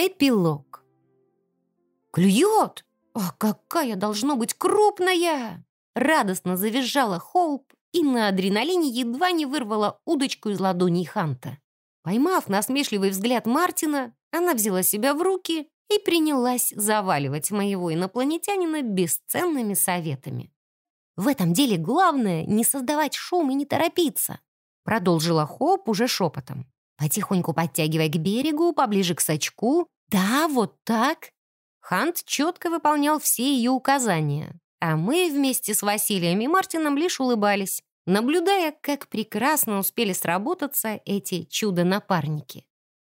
Эпилог. «Клюет! Ах, какая должно быть крупная!» Радостно завизжала Хоуп и на адреналине едва не вырвала удочку из ладоней Ханта. Поймав насмешливый взгляд Мартина, она взяла себя в руки и принялась заваливать моего инопланетянина бесценными советами. «В этом деле главное — не создавать шум и не торопиться», продолжила Хоп уже шепотом. «Потихоньку подтягивай к берегу, поближе к сачку. Да, вот так». Хант четко выполнял все ее указания, а мы вместе с Василием и Мартином лишь улыбались, наблюдая, как прекрасно успели сработаться эти чудо-напарники.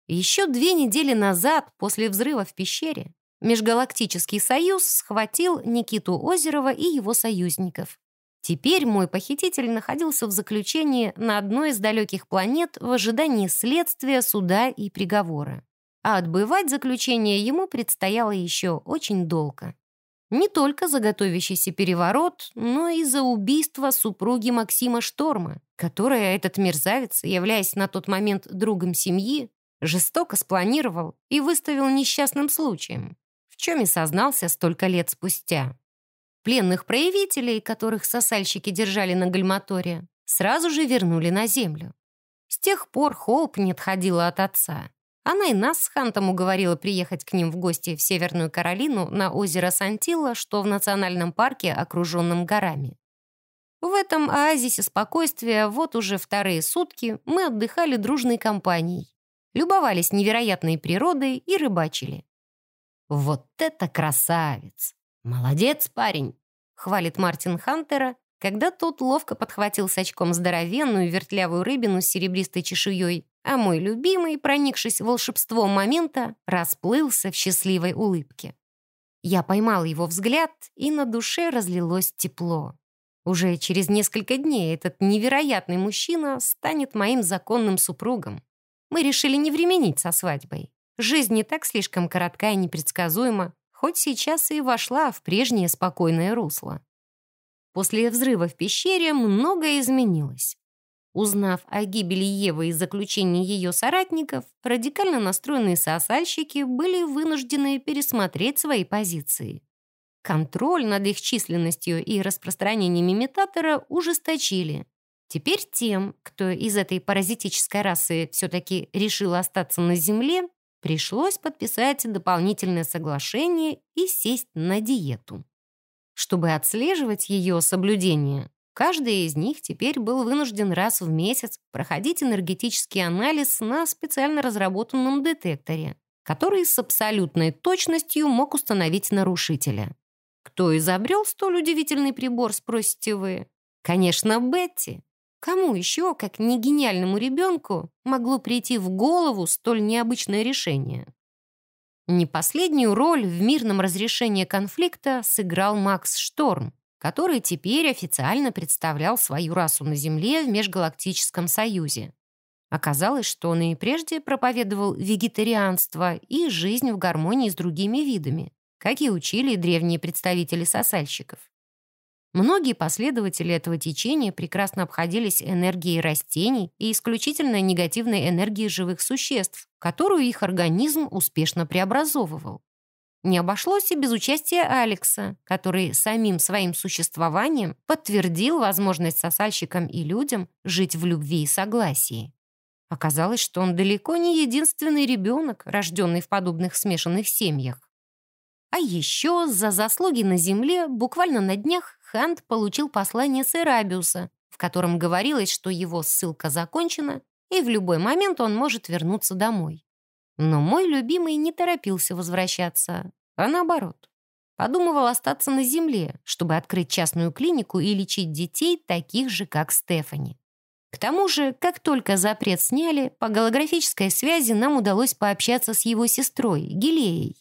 Еще две недели назад, после взрыва в пещере, Межгалактический союз схватил Никиту Озерова и его союзников. Теперь мой похититель находился в заключении на одной из далеких планет в ожидании следствия, суда и приговора. А отбывать заключение ему предстояло еще очень долго. Не только за готовящийся переворот, но и за убийство супруги Максима Шторма, которое этот мерзавец, являясь на тот момент другом семьи, жестоко спланировал и выставил несчастным случаем чем и сознался столько лет спустя. Пленных проявителей, которых сосальщики держали на гальматоре, сразу же вернули на землю. С тех пор Хоуп не отходила от отца. Она и нас с Хантом уговорила приехать к ним в гости в Северную Каролину на озеро Сантилла, что в национальном парке, окруженном горами. В этом оазисе спокойствия вот уже вторые сутки мы отдыхали дружной компанией, любовались невероятной природой и рыбачили. «Вот это красавец! Молодец, парень!» — хвалит Мартин Хантера, когда тот ловко подхватил с очком здоровенную вертлявую рыбину с серебристой чешуей, а мой любимый, проникшись волшебством момента, расплылся в счастливой улыбке. Я поймал его взгляд, и на душе разлилось тепло. Уже через несколько дней этот невероятный мужчина станет моим законным супругом. Мы решили не временить со свадьбой. Жизнь не так слишком коротка и непредсказуема, хоть сейчас и вошла в прежнее спокойное русло. После взрыва в пещере многое изменилось. Узнав о гибели Евы и заключении ее соратников, радикально настроенные сосальщики были вынуждены пересмотреть свои позиции. Контроль над их численностью и распространением имитатора ужесточили. Теперь тем, кто из этой паразитической расы все-таки решил остаться на Земле, Пришлось подписать дополнительное соглашение и сесть на диету. Чтобы отслеживать ее соблюдение, каждый из них теперь был вынужден раз в месяц проходить энергетический анализ на специально разработанном детекторе, который с абсолютной точностью мог установить нарушителя. Кто изобрел столь удивительный прибор, спросите вы? Конечно, Бетти. Кому еще, как не гениальному ребенку, могло прийти в голову столь необычное решение? Не последнюю роль в мирном разрешении конфликта сыграл Макс Шторм, который теперь официально представлял свою расу на Земле в Межгалактическом Союзе. Оказалось, что он и прежде проповедовал вегетарианство и жизнь в гармонии с другими видами, как и учили древние представители сосальщиков. Многие последователи этого течения прекрасно обходились энергией растений и исключительно негативной энергией живых существ, которую их организм успешно преобразовывал. Не обошлось и без участия Алекса, который самим своим существованием подтвердил возможность сосальщикам и людям жить в любви и согласии. Оказалось, что он далеко не единственный ребенок, рожденный в подобных смешанных семьях. А еще за заслуги на Земле буквально на днях Хант получил послание с Эрабиуса, в котором говорилось, что его ссылка закончена, и в любой момент он может вернуться домой. Но мой любимый не торопился возвращаться, а наоборот. Подумывал остаться на земле, чтобы открыть частную клинику и лечить детей, таких же, как Стефани. К тому же, как только запрет сняли, по голографической связи нам удалось пообщаться с его сестрой, Гилеей.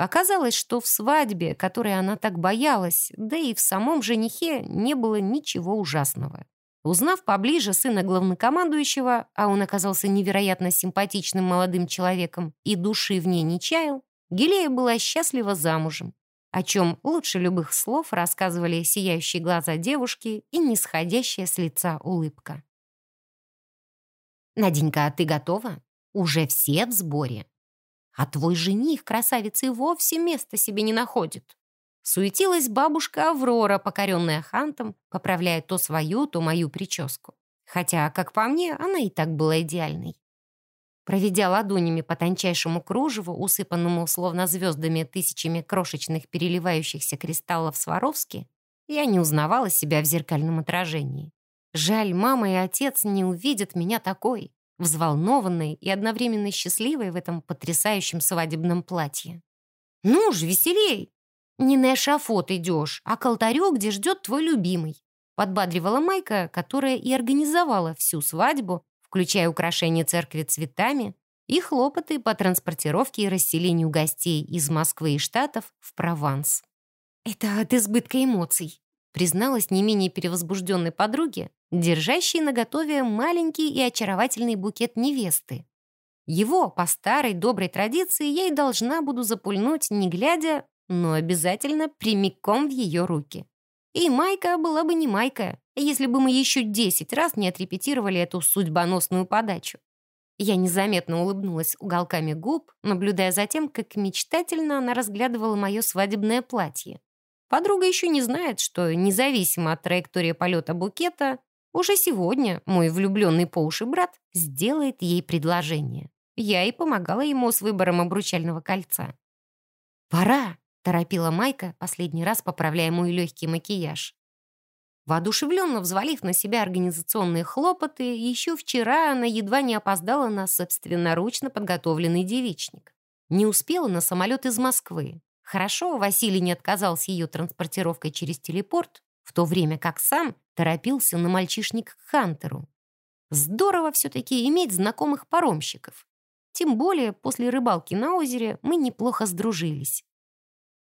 Оказалось, что в свадьбе, которой она так боялась, да и в самом женихе не было ничего ужасного. Узнав поближе сына главнокомандующего, а он оказался невероятно симпатичным молодым человеком и души в ней не чаял, Гелея была счастлива замужем, о чем лучше любых слов рассказывали сияющие глаза девушки и нисходящая с лица улыбка. «Наденька, а ты готова? Уже все в сборе. А твой жених, красавица, и вовсе места себе не находит. Суетилась бабушка Аврора, покоренная хантом, поправляя то свою, то мою прическу. Хотя, как по мне, она и так была идеальной. Проведя ладонями по тончайшему кружеву, усыпанному словно звездами тысячами крошечных переливающихся кристаллов Сваровски, я не узнавала себя в зеркальном отражении. Жаль, мама и отец не увидят меня такой, взволнованной и одновременно счастливой в этом потрясающем свадебном платье. «Ну же, веселей! Не на эшафот идешь, а к алтарю, где ждет твой любимый», подбадривала Майка, которая и организовала всю свадьбу, включая украшение церкви цветами и хлопоты по транспортировке и расселению гостей из Москвы и Штатов в Прованс. «Это от избытка эмоций», призналась не менее перевозбужденной подруге, держащей наготове маленький и очаровательный букет невесты. Его, по старой доброй традиции, я и должна буду запульнуть, не глядя, но обязательно прямиком в ее руки. И Майка была бы не Майка, если бы мы еще десять раз не отрепетировали эту судьбоносную подачу. Я незаметно улыбнулась уголками губ, наблюдая за тем, как мечтательно она разглядывала мое свадебное платье. Подруга еще не знает, что, независимо от траектории полета букета, уже сегодня мой влюбленный по уши брат сделает ей предложение. Я и помогала ему с выбором обручального кольца. «Пора!» — торопила Майка, последний раз поправляя мой легкий макияж. Воодушевленно взвалив на себя организационные хлопоты, еще вчера она едва не опоздала на собственноручно подготовленный девичник. Не успела на самолет из Москвы. Хорошо, Василий не отказался ее транспортировкой через телепорт, в то время как сам торопился на мальчишник к Хантеру. Здорово все-таки иметь знакомых паромщиков. Тем более после рыбалки на озере мы неплохо сдружились.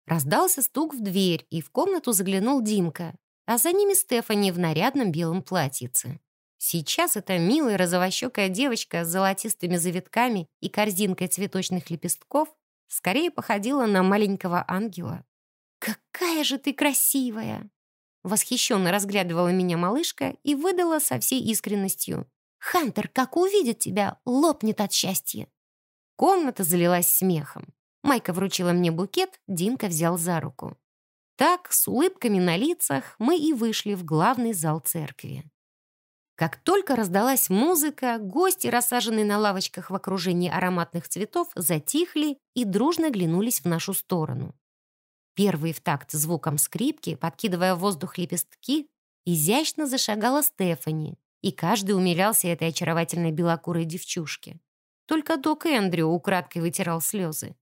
Раздался стук в дверь, и в комнату заглянул Димка, а за ними Стефани в нарядном белом платьице. Сейчас эта милая розовощекая девочка с золотистыми завитками и корзинкой цветочных лепестков скорее походила на маленького ангела. «Какая же ты красивая!» Восхищенно разглядывала меня малышка и выдала со всей искренностью. «Хантер, как увидит тебя, лопнет от счастья!» Комната залилась смехом. Майка вручила мне букет, Димка взял за руку. Так, с улыбками на лицах, мы и вышли в главный зал церкви. Как только раздалась музыка, гости, рассаженные на лавочках в окружении ароматных цветов, затихли и дружно глянулись в нашу сторону. Первый в такт звуком скрипки, подкидывая в воздух лепестки, изящно зашагала Стефани, и каждый умилялся этой очаровательной белокурой девчушке. Только док Эндрю украдкой вытирал слезы.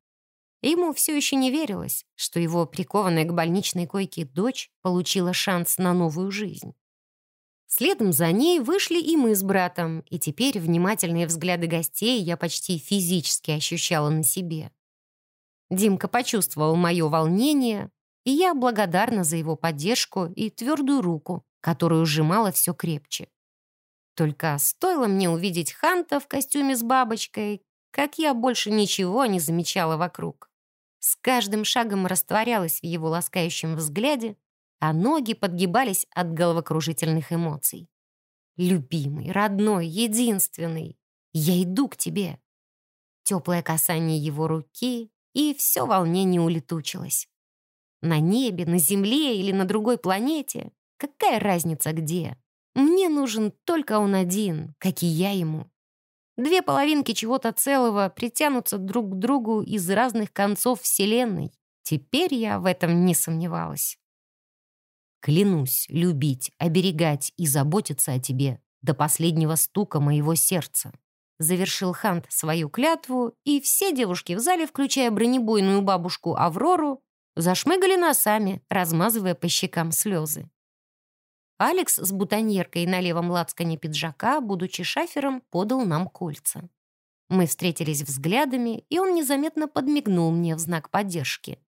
Ему все еще не верилось, что его прикованная к больничной койке дочь получила шанс на новую жизнь. Следом за ней вышли и мы с братом, и теперь внимательные взгляды гостей я почти физически ощущала на себе. Димка почувствовал мое волнение, и я благодарна за его поддержку и твердую руку, которую сжимала все крепче. Только стоило мне увидеть Ханта в костюме с бабочкой, как я больше ничего не замечала вокруг с каждым шагом растворялась в его ласкающем взгляде, а ноги подгибались от головокружительных эмоций. «Любимый, родной, единственный, я иду к тебе!» Теплое касание его руки, и все волнение улетучилось. На небе, на земле или на другой планете, какая разница где? Мне нужен только он один, как и я ему. Две половинки чего-то целого притянутся друг к другу из разных концов Вселенной. Теперь я в этом не сомневалась. Клянусь любить, оберегать и заботиться о тебе до последнего стука моего сердца. Завершил Хант свою клятву, и все девушки в зале, включая бронебойную бабушку Аврору, зашмыгали носами, размазывая по щекам слезы. Алекс с бутоньеркой на левом лацкане пиджака, будучи шафером, подал нам кольца. Мы встретились взглядами, и он незаметно подмигнул мне в знак поддержки.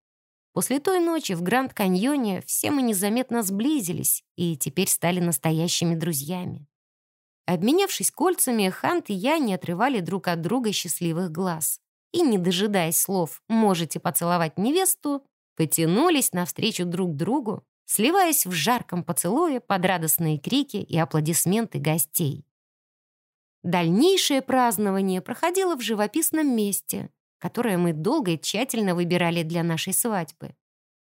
После той ночи в Гранд-Каньоне все мы незаметно сблизились и теперь стали настоящими друзьями. Обменявшись кольцами, Хант и я не отрывали друг от друга счастливых глаз. И, не дожидаясь слов «можете поцеловать невесту», потянулись навстречу друг другу, сливаясь в жарком поцелуе под радостные крики и аплодисменты гостей. Дальнейшее празднование проходило в живописном месте, которое мы долго и тщательно выбирали для нашей свадьбы.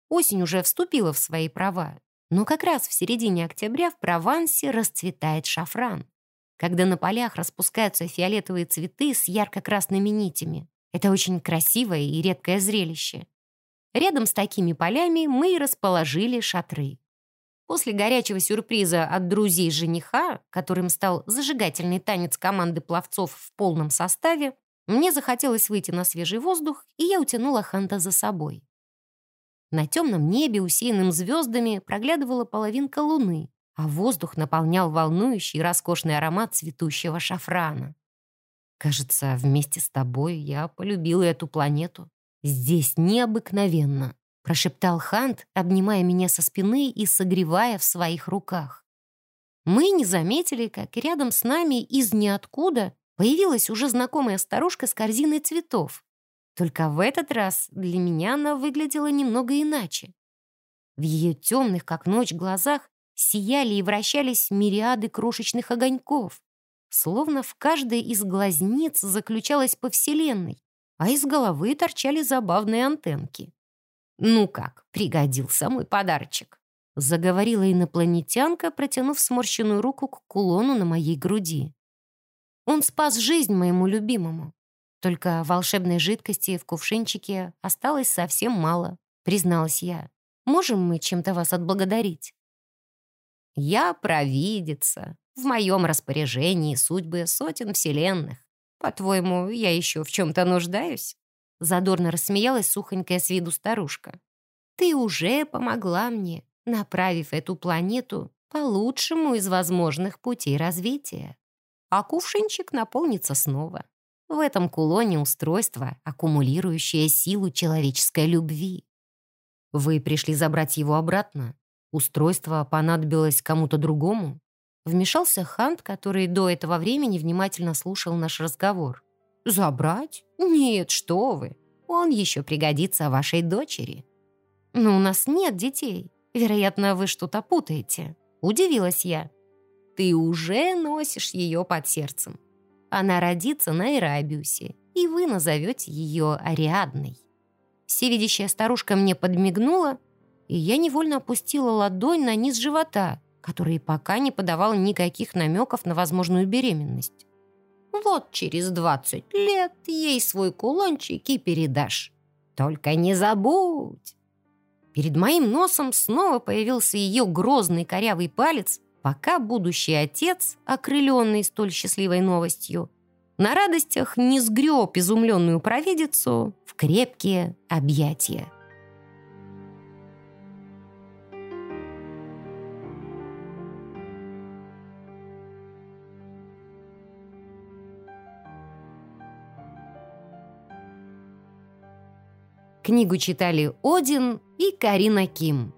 Осень уже вступила в свои права, но как раз в середине октября в Провансе расцветает шафран, когда на полях распускаются фиолетовые цветы с ярко-красными нитями. Это очень красивое и редкое зрелище. Рядом с такими полями мы и расположили шатры. После горячего сюрприза от друзей жениха, которым стал зажигательный танец команды пловцов в полном составе, мне захотелось выйти на свежий воздух, и я утянула Ханта за собой. На темном небе, усеянным звездами, проглядывала половинка луны, а воздух наполнял волнующий роскошный аромат цветущего шафрана. Кажется, вместе с тобой я полюбила эту планету. Здесь необыкновенно прошептал Хант, обнимая меня со спины и согревая в своих руках. Мы не заметили, как рядом с нами из ниоткуда появилась уже знакомая старушка с корзиной цветов. Только в этот раз для меня она выглядела немного иначе. В ее темных, как ночь, глазах сияли и вращались мириады крошечных огоньков, словно в каждой из глазниц заключалась по вселенной, а из головы торчали забавные антенки. «Ну как, пригодился мой подарочек», — заговорила инопланетянка, протянув сморщенную руку к кулону на моей груди. «Он спас жизнь моему любимому. Только волшебной жидкости в кувшинчике осталось совсем мало», — призналась я. «Можем мы чем-то вас отблагодарить?» «Я провидица. В моем распоряжении судьбы сотен вселенных. По-твоему, я еще в чем-то нуждаюсь?» Задорно рассмеялась сухонькая с виду старушка. «Ты уже помогла мне, направив эту планету по лучшему из возможных путей развития. А кувшинчик наполнится снова. В этом кулоне устройство, аккумулирующее силу человеческой любви. Вы пришли забрать его обратно? Устройство понадобилось кому-то другому?» Вмешался Хант, который до этого времени внимательно слушал наш разговор. «Забрать? Нет, что вы. Он еще пригодится вашей дочери». «Но у нас нет детей. Вероятно, вы что-то путаете». Удивилась я. «Ты уже носишь ее под сердцем. Она родится на Ирабиусе, и вы назовете ее Ариадной». Всевидящая старушка мне подмигнула, и я невольно опустила ладонь на низ живота, который пока не подавал никаких намеков на возможную беременность. Вот через двадцать лет ей свой кулончик и передашь. Только не забудь!» Перед моим носом снова появился ее грозный корявый палец, пока будущий отец, окрыленный столь счастливой новостью, на радостях не сгреб изумленную провидицу в крепкие объятия. Книгу читали Один и Карина Ким.